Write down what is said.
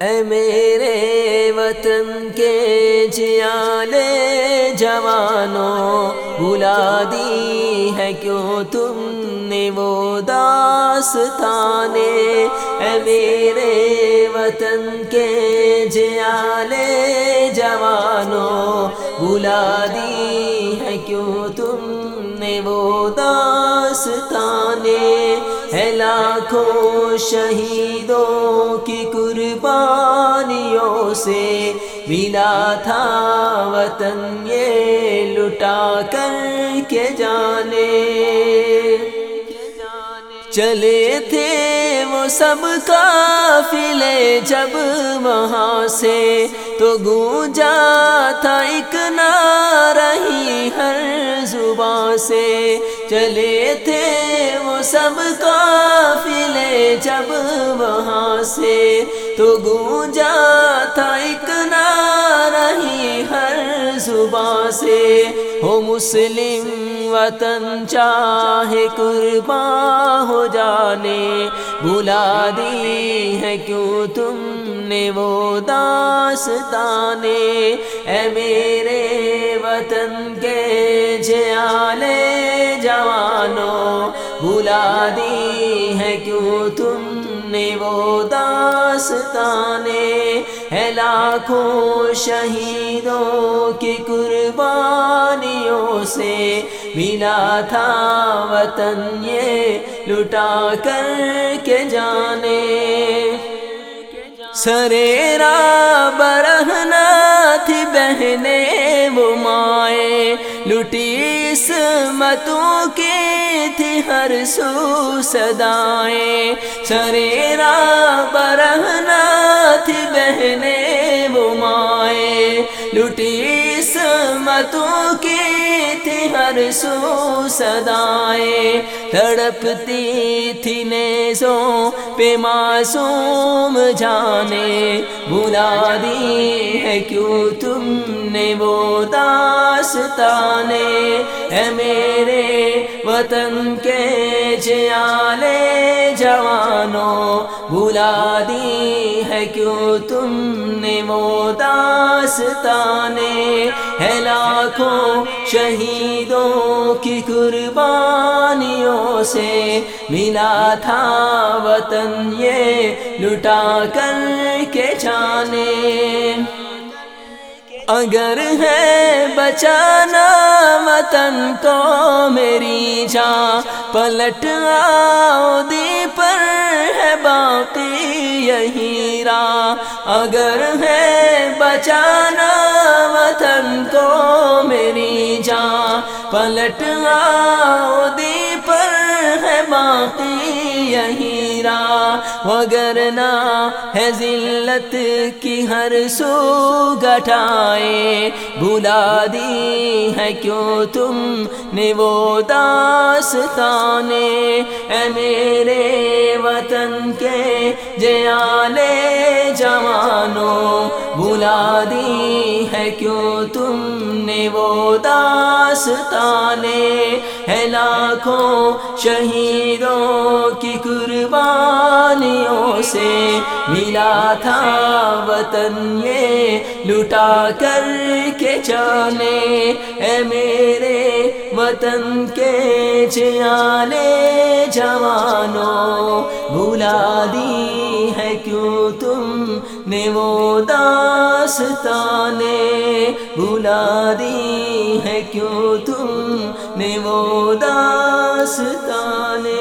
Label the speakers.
Speaker 1: اے میرے وطن کے جیالے جوانوں بلا دی ہے کیوں تم نے وہ داستانے؟ اے میرے وطن کے جیالے جوانوں بلا دی ہے کیوں تم نے وہ داستانے؟ ہے لاکھوں شہیدوں کی قربانیوں سے ملا تھا وطن یہ لٹا کر کے جانے۔ چلے تھے وہ سب قافلے جب وہاں سے تو گونجا تھا ایک رہی ہر زباں سے چلے تھے وہ سب قافلے جب وہاں سے تو گونجا تھا ایک رہی ہر زباں سے۔ ہو مسلم وطن چاہے قربان ہو جانے بلا دی ہے کیوں تم نے وہ داستانے، اے میرے وطن کے جیالے جوانوں بلا دی ہے کیوں تم نے وہ داستانے؟ ہے لاکھوں شہیدوں کی قربانیوں سے ملا تھا وطن یہ لٹا کر کے جانے۔ سریرا برہنا تھی بہنے وہ مائیں لٹی سمتوں کی تھی ہر سو صدائیں سریرا برہنا تھی بہنے وہ مائیں لٹی متوں کے تھے ہر سو سدائیں تڑپتی تھی نیزوں پہ معصوم جانے بلا دی ہے کیوں تم نے وہ داستانے؟ اے میرے وطن کے جیالے جوانوں بلا دی ہے کیوں تم نے وہ داستانے؟ ہے لاکھوں شہیدوں کی قربانیوں سے ملا تھا وطن یہ لٹا کر کے جانے۔ اگر ہے بچانا وطن کو میری جان۔ پلٹ آؤ دی پر ہے باقی یہی راہ۔ اگر ہے بچانا وطن کو میری جان۔ پلٹ آؤ دی پر ہے باقی یہی راہ وگرنا ہے ذلت کی ہر سو گٹائے بلا دی ہے کیوں تم نے وہ داستانے؟ اے میرے وطن کے جیالے جوانوں بلا دی ہے کیوں تم نے وہ داستانے ہے لاکھوں شہیدوں کی قربانیوں سے ملا تھا وطن یہ لٹا کر کے جانے۔ اے میرے وطن کے چیالے جوانوں بھلا دی ہے کیوں تم نے وہ داستانے؟ بھلا دی ہے کیوں تم نے وہ داستانے؟